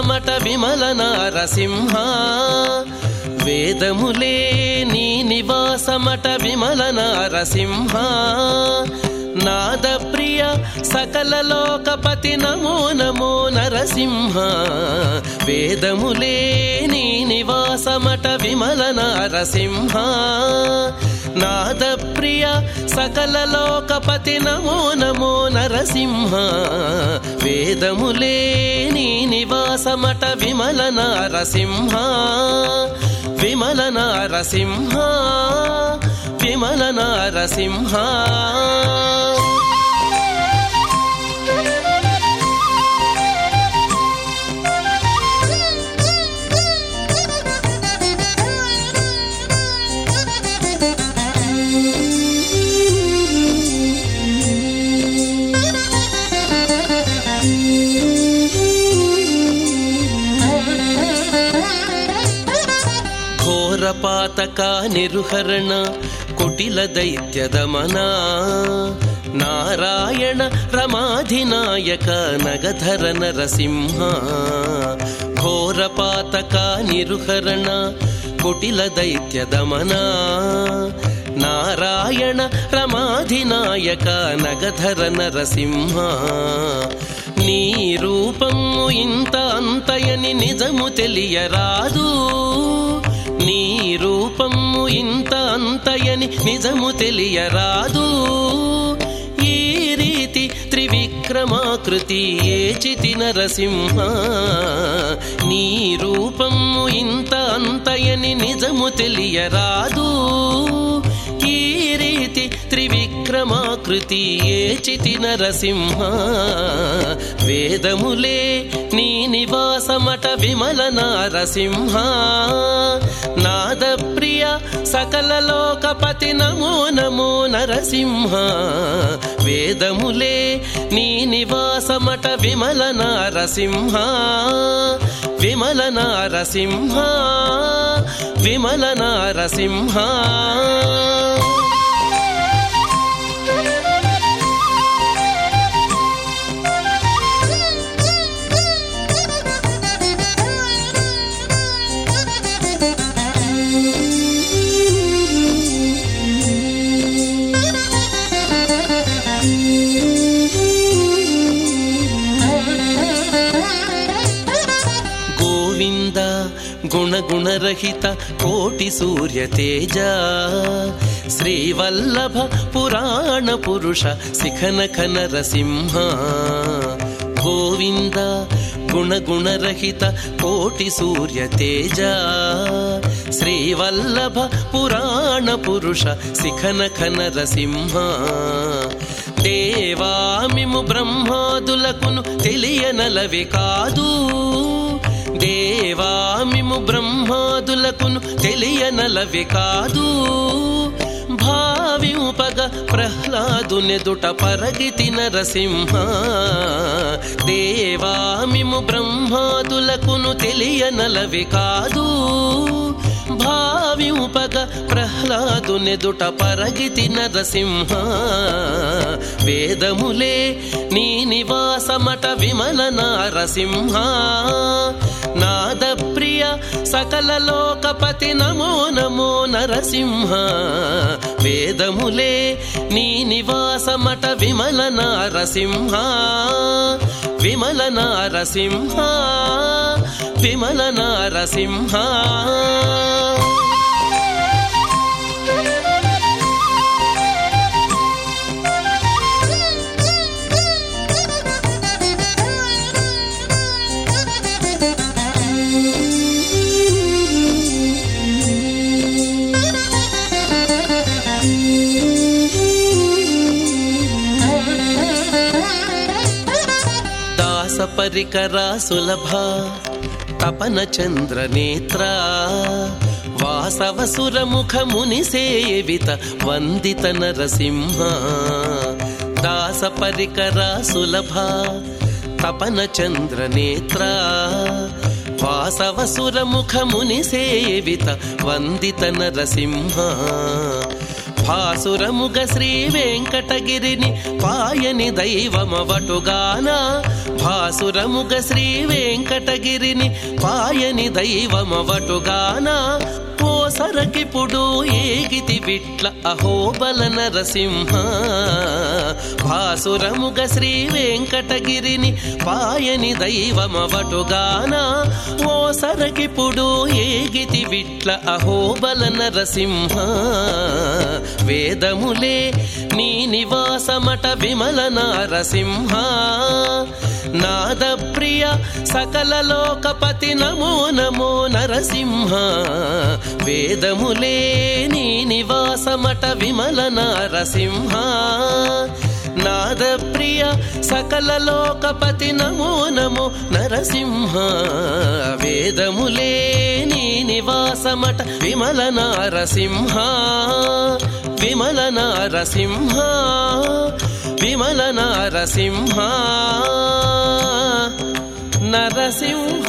మఠ విమల నారసింహ. వేదములే నీ నివాసమట విమల నారసింహ. నాద ప్రియ సకల లోకపతి నమో నమో నరసింహ. వేదములే నీ నివాసమట విమల నారసింహ. నాద ప్రియ సకల లోకపతి నమో నమో నరసింహ వేదములే నీ నివాసమట విమల నరసింహ విమల నరసింహ విమల నరసింహ. ఘోరపాతక నిరుహరణ కుటిల దైత్య దమన నారాయణ రమాధినాయక నగధర నరసింహ ఘోరపాతక నిరుహరణ కుటిల దైత్య దమన నారాయణ రమాధినాయక నగధర నరసింహ నీ రూపము ఇంత అంతయని నిజము తెలియరాదు నీ రూపము ఇంత అంతయని నిజము తెలియరాదు. ఈ రీతి త్రివిక్రమాకృతి ఏ చితి నరసింహ? నీ రూపము ఇంత అంతయని నిజము తెలియరాదు. ఈ రీతి విక్రమాకృతి ఏ చితి నరసింహ? వేదములే నీ నివాసమట విమల నారసింహ. నాదప్రియ సకల లోకపతి నమో నమో నరసింహ. వేదములే నీ నివాసమట విమల నారసింహ. విమల నారసింహ. విమల నారసింహ. గుణగుణరహిత కోటి సూర్య తేజ శ్రీవల్లభ పురాణ పురుష శిఖనఖ నరసింహ గోవింద గుణగుణరహిత కోటి సూర్య తేజ శ్రీవల్లభ పురాణ పురుష శిఖనఖ నరసింహ దేవామిము బ్రహ్మాదులకును తెలియనలవి కాదు దేవా మిము బ్రహ్మాదులకును తెలియనలవి కాదు. భావింపగ ప్రహ్లాదునెదుట పరగితి నరసింహ. దేవా మిము బ్రహ్మాదులకును తెలియనలవి కాదు. భావింపగ ప్రహ్లాదునెదుట పరగితి నరసింహ. వేదములే నీ నివాసమట విమల నరసింహ. నాద ప్రియ సకల లోకపతి నమో నమో నరసింహ. వేదములే నీ నివాసమట విమల నారసింహ. విమల నారసింహ. విమల నారసింహ. దాస సులభ తపన చంద్ర నేత్ర వాసవసురముఖ ముని సేవిత వందిత నరసింహ. దాస పరికరా సులభ తపన చంద్ర నేత్ర వాసవసురముఖ ముని సేవిత వందిత నరసింహ. భాసురముగ శ్రీ వెంకటగిరిని పాయని దైవమవటుగాన. భాసురముగ శ్రీ వెంకటగిరిని పాయని దైవమవటుగాన. సరకిపుడు ఏగితి విట్ల అహోబల నరసింహ. భాసురముగ శ్రీ వెంకటగిరిని పాయని దైవమవటుగాన. ఓ సరగిపుడు ఏగితి విట్ల అహోబల నరసింహ. వేదములే నీ నివాసమట విమల నరసింహ. నాదప్రియ సకల లోకపతి నమో నమో నరసింహ. వేదములే నీ నివాసమట విమల నరసింహ. నాద ప్రియ సకల లోకపతి నమో నమో నరసింహ. వేదములే నీ నివాసమట విమల నారసింహ. విమల నారసింహ. విమల నారసింహ. నరసింహ.